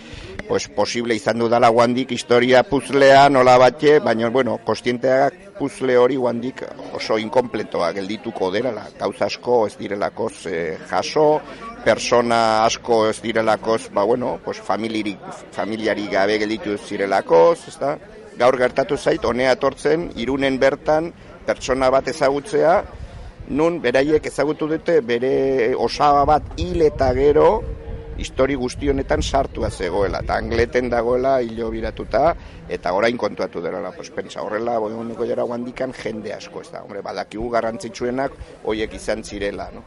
pues, posible izan dudala guandik historia puzlea nola batxe, baina, bueno, kostienteak puzle hori guandik oso inkompletoa geldituko derala, gauza asko ez direlakoz eh, jaso, persona asko ez direlakoz, ba, bueno, pues, familiari, familiari gabe gelditu zirelakoz, ez da? Gaur gertatu zait, honea etortzen, irunen bertan, pertsona bat ezagutzea, nun beraiek ezagutu dute bere osaba bat hil eta gero histori guzti honetan sartua zegoela. Eta angleten dagoela hilo biratuta eta orain kontuatu dela pues pentsa horrela boneko jara guandikan jende asko ez da. Hombre badakigu garrantzitsuenak hoiek izan zirela no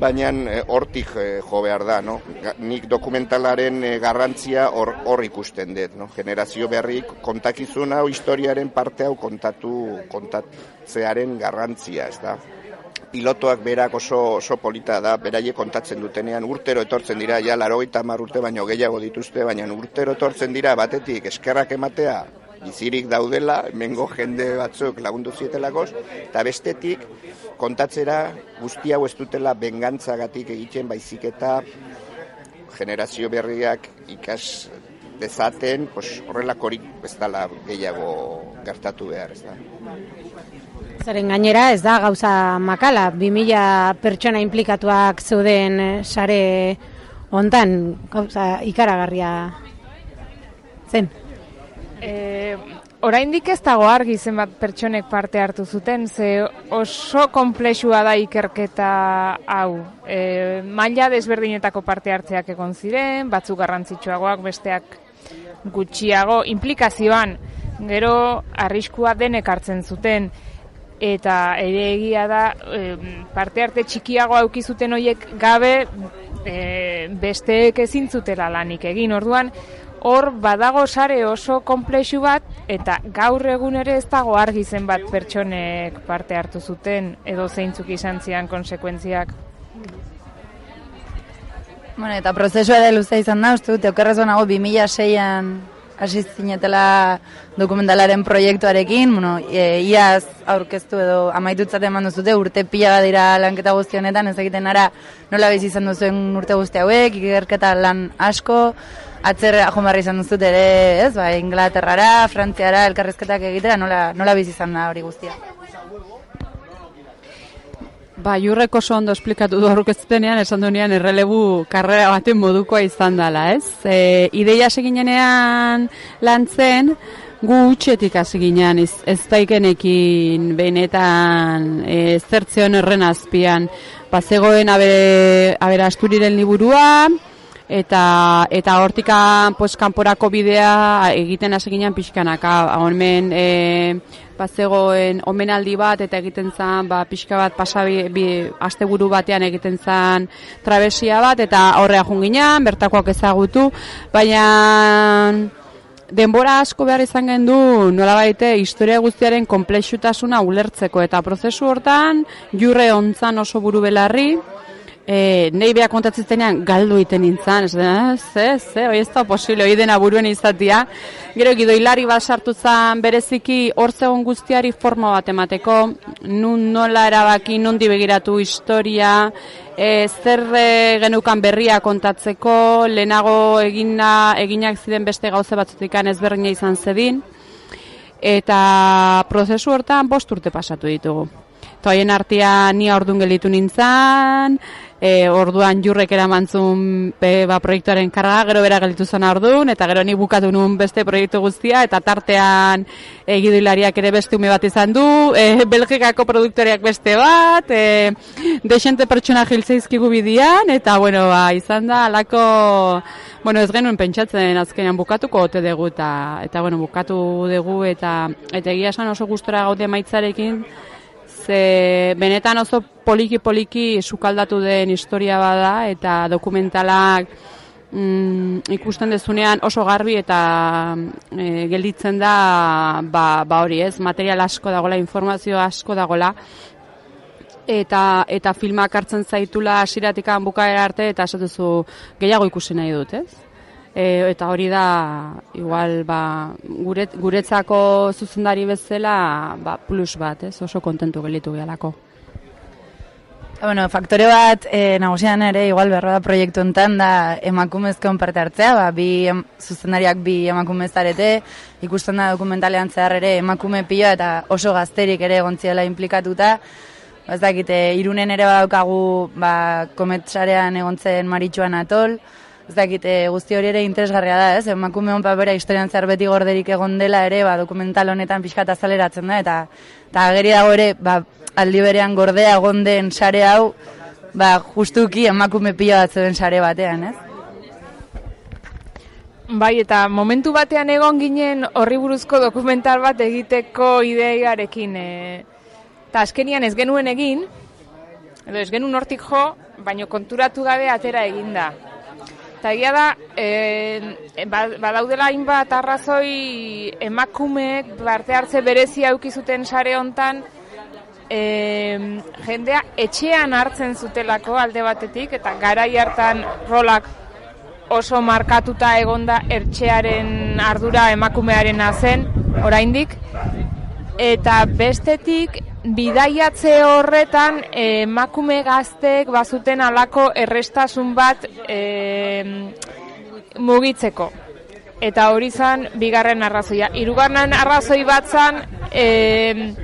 baina eh, hortik eh, jo behar da, no? Nik dokumentalaren eh, garrantzia hor, hor ikusten dut, no? Generazio berrik kontakizun hau historiaren parte hau kontatu kontatzearen garrantzia, ez da? pilotoak berak oso, oso polita da, beraie kontatzen dutenean, urtero etortzen dira, ja, laro urte baino gehiago dituzte, baina urtero etortzen dira, batetik eskerrak ematea, bizirik daudela, mengo jende batzuk lagundu zietelakoz, eta bestetik kontatzera guzti hau ez dutela bengantzagatik egiten baizik eta generazio berriak ikas dezaten, pues, horrelakorik ez dala gehiago gertatu behar, ez da. Zeren gainera ez da gauza makala, 2000 pertsona implikatuak zeuden eh, sare hontan gauza ikaragarria zen. E, oraindik ez dago argi zenbat pertsonek parte hartu zuten, ze oso komplexua da ikerketa hau. E, maila desberdinetako parte hartzeak egon ziren, batzuk garrantzitsuagoak, besteak gutxiago, implikazioan, gero arriskua denek hartzen zuten, eta ere egia da parte arte txikiago auki zuten hoiek gabe e, besteek ezin zutela lanik egin. Orduan, hor badago sare oso komplexu bat eta gaur egun ere ez dago argi zenbat pertsonek parte hartu zuten edo zeintzuk izan zian konsekuentziak. Bueno, eta prozesua da luze izan da, uste dut, okerrezo nago 2006an hasi zinetela dokumentalaren proiektuarekin, bueno, e, iaz aurkeztu edo amaitutzat eman duzute, urte pila dira lanketa guzti honetan, ez egiten ara nola bizi izan duzuen urte guzti hauek, ikerketa lan asko, atzerre jomarri izan duzut ere, ez, ba, Inglaterrara, Frantziara, elkarrezketak egitera, nola, nola bizi izan da hori guztia. Ba, jurreko oso ondo esplikatu du aurkezpenean, esan duenean errelebu karrera baten modukoa izan dela, ez? E, ideia seginenean lantzen, gu utxetik hasi ginean, ez, ez daikenekin benetan e, zertzeon erren azpian. Bazegoen abere, abera asturiren liburua, eta eta hortikan pues kanporako bidea egiten hasi ginen pixkanaka hemen e, bazegoen omenaldi bat eta egiten zen ba pixka bat pasa bi, asteburu batean egiten zen trabesia bat eta horrea jun ginen bertakoak ezagutu. Baina denbora asko behar izan gendu nola baite historia guztiaren komplexutasuna ulertzeko. Eta prozesu hortan jurre ontzan oso buru belarri E, nei beha kontatzen galdu iten nintzen, ez da, ze, ze, oi ez da posible, oi dena buruen izatia. Gero gidoilari bat sartu zen bereziki hortzegon guztiari forma bat emateko, nun nola erabaki, nundi begiratu historia, e, zer genukan berria kontatzeko, lehenago egina, eginak ziren beste gauze batzutikan ezberdina izan zedin, eta prozesu hortan bost urte pasatu ditugu. Toaien artia ni ordun gelitu nintzen, e, orduan jurrek eramantzun be, ba, proiektuaren karga, gero bera gelitu zen orduan, eta gero ni bukatu nun beste proiektu guztia, eta tartean egidulariak ere beste ume bat izan du, e, Belgikako produktoriak beste bat, e, desente pertsona jiltzeizkigu bidian, eta bueno, ba, izan da, alako, bueno, ez genuen pentsatzen azkenean bukatuko ote dugu, eta, eta bueno, bukatu dugu, eta, eta egia esan oso gustora gaude maitzarekin, ze benetan oso poliki poliki sukaldatu den historia bada eta dokumentalak mm, ikusten dezunean oso garbi eta e, gelditzen da ba, ba hori ez, material asko dagola, informazio asko dagola eta eta filmak hartzen zaitula hasieratik bukaera arte eta esatezu gehiago ikusi nahi dut, ez? E, eta hori da igual ba, guret, guretzako zuzendari bezala ba, plus bat, ez? oso kontentu gelitu gehalako. Bueno, faktore bat e, nagusian ere igual berroa proiektu enten da emakumezko parte hartzea, ba, bi em, zuzendariak bi emakumezarete, ikusten da dokumentalean zehar ere emakume pilo eta oso gazterik ere gontziela implikatuta, ba, ez dakite, irunen ere badaukagu ba, kometsarean egontzen maritxuan atol, ez dakit, e, guzti hori ere interesgarria da, ez? Emakume hon papera historian zer beti gorderik egon dela ere, ba, dokumental honetan pixka azaleratzen da, eta, eta ageri dago ere, ba, aldi berean gordea egon den sare hau, ba, justuki emakume pila bat zuen sare batean, ez? Bai, eta momentu batean egon ginen horri buruzko dokumental bat egiteko ideiarekin. E, eta azkenian ez genuen egin, edo ez genuen hortik jo, baino konturatu gabe atera eginda. Eta egia da, e, badaudela hainbat arrazoi emakumeek parte hartze berezi auki zuten sare hontan e, jendea etxean hartzen zutelako alde batetik, eta garai hartan rolak oso markatuta egonda ertxearen ardura emakumearen zen oraindik. Eta bestetik bidaiatze horretan emakume gaztek bazuten alako errestasun bat e, mugitzeko eta hori zan bigarren arrazoia. Hirugarren arrazoi bat zan e,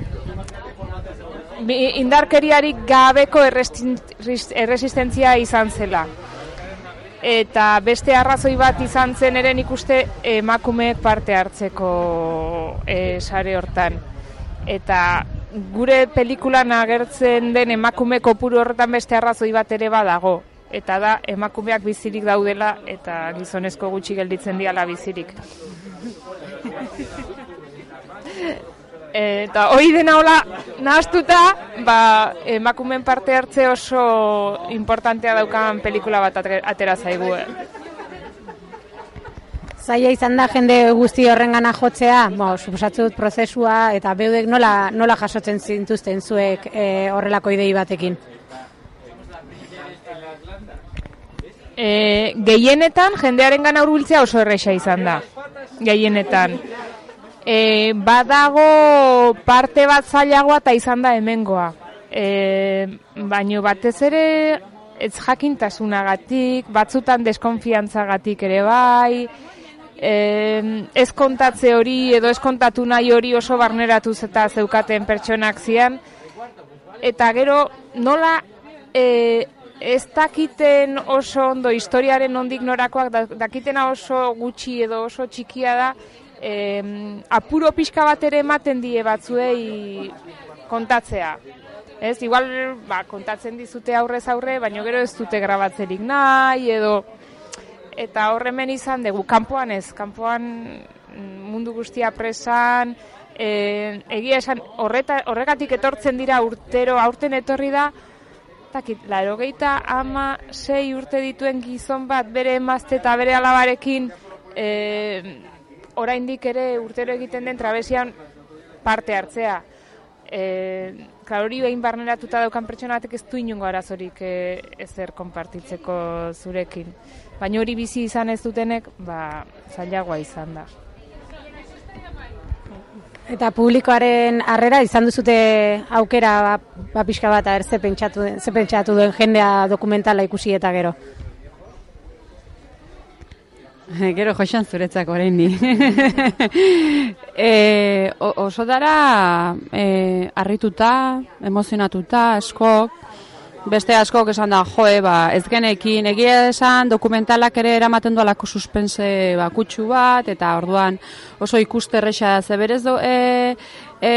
indarkeriarik gabeko erresistentzia izan zela. Eta beste arrazoi bat izan zen eren ikuste emakumeek parte hartzeko e, sare hortan. Eta gure pelikulan agertzen den emakume kopuru horretan beste arrazoi bat ere badago. Eta da emakumeak bizirik daudela eta gizonezko gutxi gelditzen diala bizirik. Eta hori dena hola nahaztuta, ba, emakumen parte hartze oso importantea daukan pelikula bat atera zaigu. Eh. Zaila izan da jende guzti horrengana jotzea, bo, suposatzut prozesua eta beudek nola, nola jasotzen zintuzten zuek e, horrelako idei batekin? E, gehienetan jendearen gana oso erresa izan da. Gehienetan e, badago parte bat zailagoa eta izan da hemengoa. E, baino batez ere ez jakintasunagatik, batzutan deskonfiantzagatik ere bai, e, ez kontatze hori edo ez kontatu nahi hori oso barneratuz eta zeukaten pertsonak zian. Eta gero nola e, ez dakiten oso ondo historiaren ondik norakoak, dakitena oso gutxi edo oso txikia da, eh, apuro pixka bat ere ematen die batzuei kontatzea. Ez, igual, ba, kontatzen dizute aurrez aurre, baina gero ez dute grabatzerik nahi, edo, eta horremen izan dugu, kanpoan ez, kanpoan mundu guztia presan, e, egia esan, horreta, horregatik etortzen dira urtero, aurten etorri da, takit, laro geita ama sei urte dituen gizon bat bere emazte eta bere alabarekin e, oraindik ere urtero egiten den trabesian parte hartzea. E, hori behin barneratuta daukan pertsona batek ez du inungo arazorik e, ezer konpartitzeko zurekin. Baina hori bizi izan ez dutenek, ba, zailagoa izan da. Eta publikoaren harrera izan duzute aukera ba, ba pixka bat er, ze pentsatu, ze pentsatu duen jendea dokumentala ikusi eta gero. Gero joxan zuretzak orain ni. e, oso dara e, arrituta, emozionatuta, eskok, beste askok esan da, joe, ba, ez genekin, egia esan dokumentalak ere eramaten dualako suspense bakutsu bat, eta orduan oso ikuste erresa zeberez do, e, e,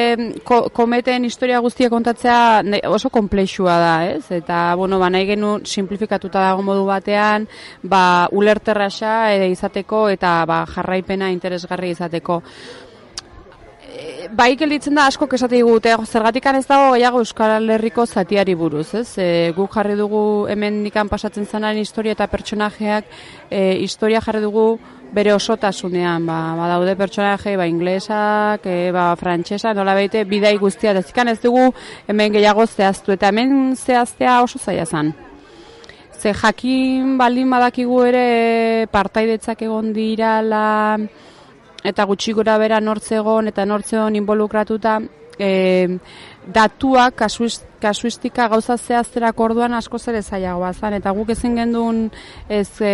ko, kometen historia guztia kontatzea oso komplexua da, ez? Eta, bueno, ba, nahi genu simplifikatuta dago modu batean, ba, ulerterraxa ere izateko eta ba, jarraipena interesgarri izateko. Bai gelditzen da asko esate digute, zergatik ez dago gehiago Euskal Herriko zatiari buruz, ez? E, guk jarri dugu hemen nikan pasatzen zanaren historia eta pertsonajeak e, historia jarri dugu bere osotasunean, ba, ba daude pertsonaje, ba, inglesak, e, ba, frantsesa, nola baite, bidai guztia, dezikan ez dugu hemen gehiago zehaztu, eta hemen zehaztea oso zaila zan. Ze jakin baldin badakigu ere partaidetzak egon dirala, eta gutxi gura bera nortzegon eta nortzegon involukratuta, e, datuak kasuistika gauza zehazterak orduan asko zer ezaiagoa zan, eta guk ezin gendun ez e,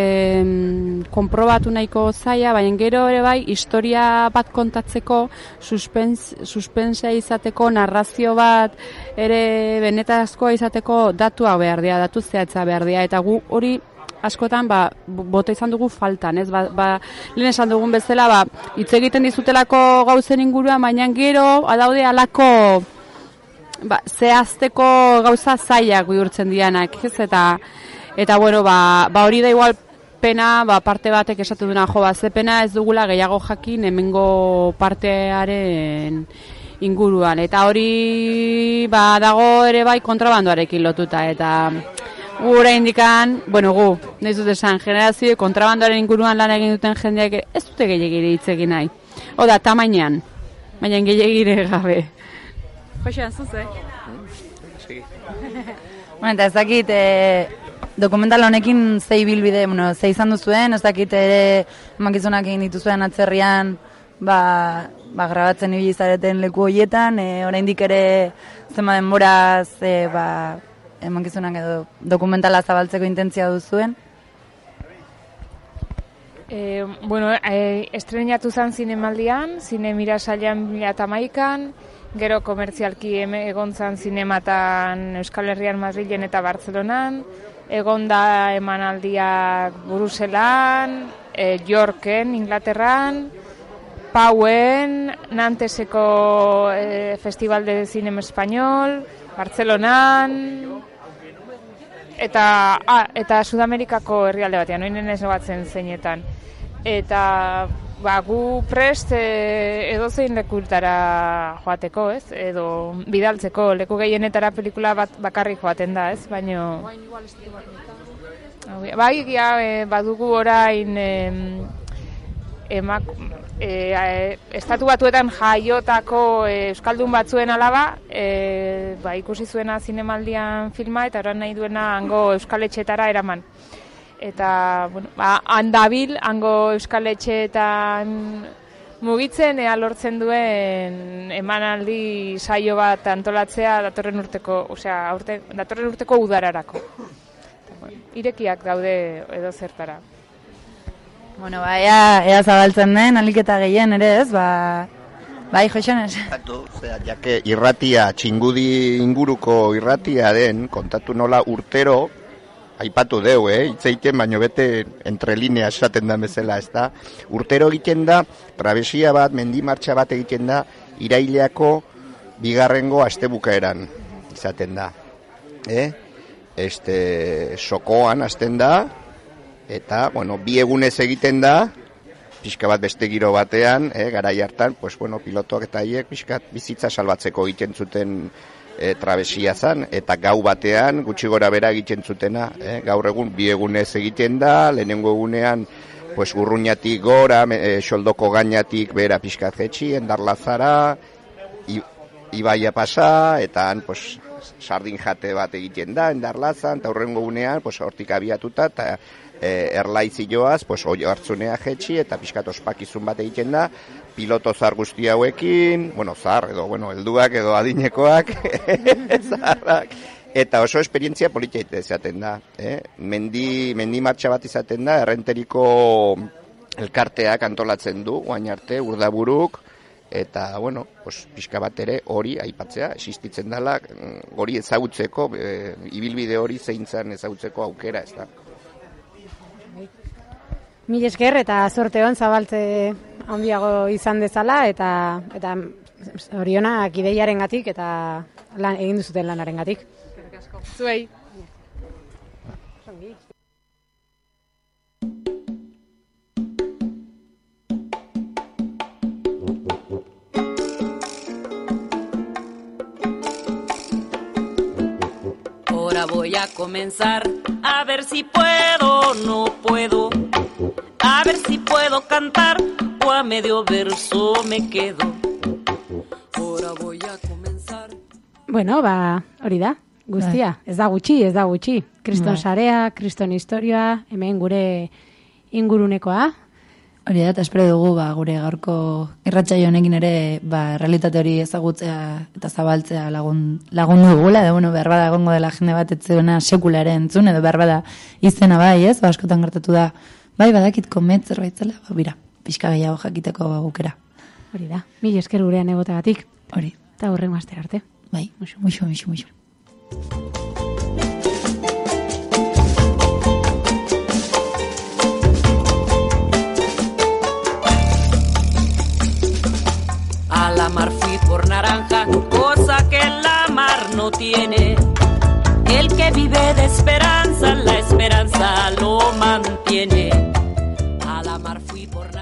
konprobatu nahiko zaia, baina gero ere bai, historia bat kontatzeko, suspens, suspensea izateko, narrazio bat, ere benetazkoa izateko datua behar dira, datu zehatza behar dira, eta gu hori askotan ba, bota izan dugu faltan, ez? Ba, ba, lehen esan dugun bezala, ba, hitz egiten dizutelako gauzen inguruan, baina gero, adaude alako ba, zehazteko gauza zaiak bihurtzen dianak, ez? Eta, eta bueno, ba, ba hori da igual pena, ba, parte batek esatu duna, jo, ba, ze pena ez dugula gehiago jakin hemengo partearen inguruan. Eta hori ba, dago ere bai kontrabandoarekin lotuta, eta gure indikan, bueno, gu, nahi zute esan, generazio kontrabandoaren inguruan lan egin duten jendeak ez dute gehiagire hitz egin nahi. Oda, tamainan, baina gehiagire gabe. Josean, zuze? Bueno, eta ez dakit, e, dokumental honekin zei bilbide, bueno, zei izan duzuen, ez dakit ere emakizunak egin dituzuen atzerrian, ba, ba grabatzen ibili zareten leku horietan, e, oraindik ere zema denboraz, e, ba, emankizunak edo dokumentala zabaltzeko intentzia duzuen. E, bueno, e, estrenatu zen zinemaldian, zine mirasailan mila tamaikan, gero komertzialki egon zen zinematan Euskal Herrian, Madrilen eta Bartzelonan, egon da emanaldiak Bruselan, e, Yorken, Inglaterran, Pauen, Nanteseko e, Festival de Cinema Español, Bartzelonan, eta, ah, eta Sudamerikako herrialde batean, noinen ez batzen zeinetan. Eta ba, gu prest e, edo zein lekultara joateko, ez? Edo bidaltzeko, leku gehienetara pelikula bat bakarrik joaten da, ez? Baino... Bai, egia, e, badugu orain em, emak, e, e, estatu batuetan jaiotako e, euskaldun batzuen alaba, e, ba, ikusi zuena zinemaldian filma eta orain nahi duena hango euskaletxetara eraman eta bueno, ba, handabil, hango euskal etxeetan mugitzen ea lortzen duen emanaldi saio bat antolatzea datorren urteko, osea, urte, datorren urteko udararako. bueno, irekiak daude edo zertara. Bueno, ba, ea, ea zabaltzen den, aliketa gehien ere ez, ba, bai, joxones. jake irratia, txingudi inguruko irratia den, kontatu nola urtero, aipatu deu, eh? itzeiten, baino bete entre linea esaten da bezala, ez da. Urtero egiten da, trabesia bat, mendimartxa bat egiten da, iraileako bigarrengo astebukaeran izaten da. Eh? Este, sokoan hasten da, eta, bueno, bi egunez egiten da, pixka bat beste giro batean, eh, garai hartan, pues, bueno, pilotoak eta haiek pixka bizitza salbatzeko egiten zuten e, trabesia zan, eta gau batean gutxi gora bera egiten zutena, e, gaur egun bi egunez egiten da, lehenengo egunean pues urruñatik gora, e, xoldoko gainatik bera pixkat jetxi, endarlazara, ibaia pasa, eta han, pues, sardin jate bat egiten da, endarlazan, eta urrengo egunean, pues, hortik abiatuta, eta e, erlaizi joaz, pues, oi hartzunea jetxi, eta pixkat ospakizun bat egiten da, piloto zar guzti hauekin, bueno, zar, edo, bueno, helduak edo adinekoak, zarrak, eta oso esperientzia politia izaten da. Eh? Mendi, mendi martxa bat izaten da, errenteriko elkarteak antolatzen du, guain arte, urdaburuk, eta, bueno, pues, pixka bat ere hori aipatzea, existitzen dela, hori ezagutzeko, e, ibilbide hori zeintzan ezagutzeko aukera, ez da. Mil esker eta sorte hon zabaltze handiago izan dezala eta eta orionak ideiaren gatik eta lan, egin duzuten lanaren gatik. Zuei. Ahora voy a comenzar a ver si puedo o no puedo. A ver si puedo cantar o a medio verso me quedo. Ahora voy a comenzar. Bueno, ba, hori da. Guztia, ez da gutxi, ez da gutxi. Kriston Bai. sarea, kriston historia, hemen gure ingurunekoa. Hori da, eta espero dugu, ba, gure gaurko irratsaio honekin ere, ba, realitate hori ezagutzea eta zabaltzea lagun, lagun dugula, edo, bueno, behar bada egongo dela jende bat etzeuna sekula ere entzun, edo behar bada izena bai, ez, ba, askotan gertatu da, bai, badakit komet zerbait zela, ba, bira, pixka gehiago jakiteko aukera. Hori da, mil esker gurean egotagatik. Hori. Eta horrengo astera arte. Bai, muxo, muxo, muxo, muxo. A la mar fui por naranja, cosa que la mar no tiene. El que vive de esperanza, la esperanza lo mantiene. A la fui por naranja.